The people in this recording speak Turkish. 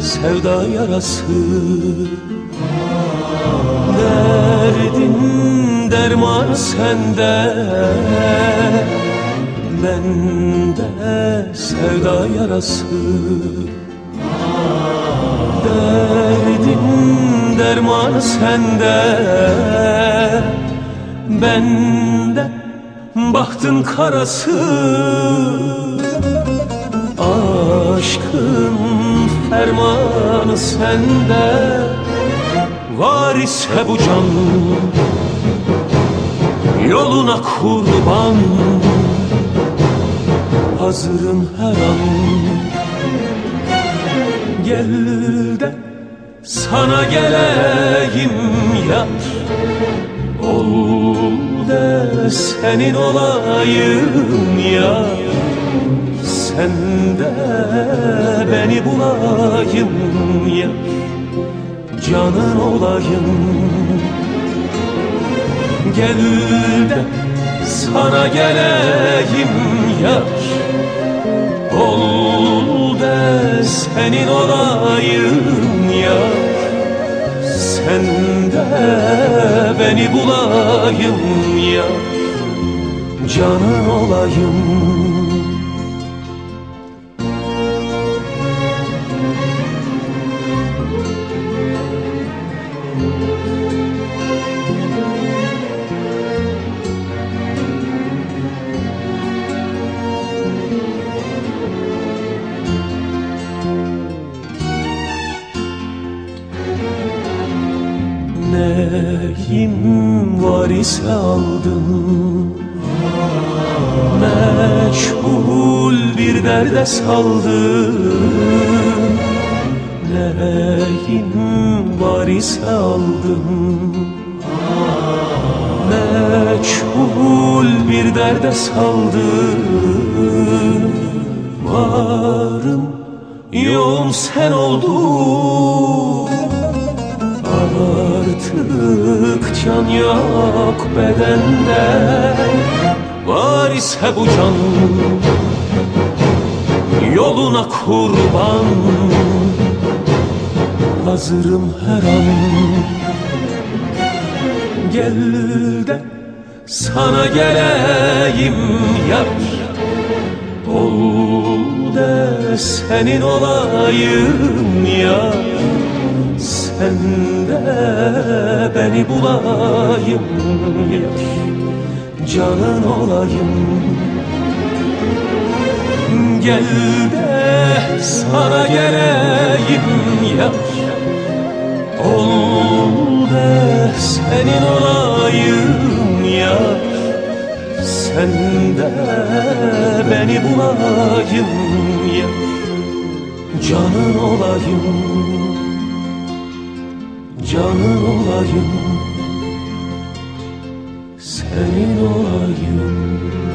sevda yarası. Derdin derman sende. Bende sevda yarası. Derdin derman sende. Bende bahtın karası. Aşkın fermanı sende. Var ise bu can Yoluna kurban. Hazırım her an. Gel de sana geleyim yar. Ol de senin olayım ya Sen de beni bulayım ya Canın olayım. Gel de sana geleyim yar Ol de senin olayım yar Sen de beni bulayım yar Canın olayım Neyim var ise aldım. Meşgul bir derde saldım. Neyim var ise aldım. Meçhul bir derde saldım. Varım yoğum sen oldun Artık can yok bedende. Var ise bu can. Yoluna kurban. Hazırım her an. Gel de sana geleyim yar. Ol de senin olayım ya beni bulayım yar Canın olayım. Gel de sana geleyim yar Ol de senin olayım ya. Sen de beni bulayım ya. Canın olayım Canın olayım Senin olayım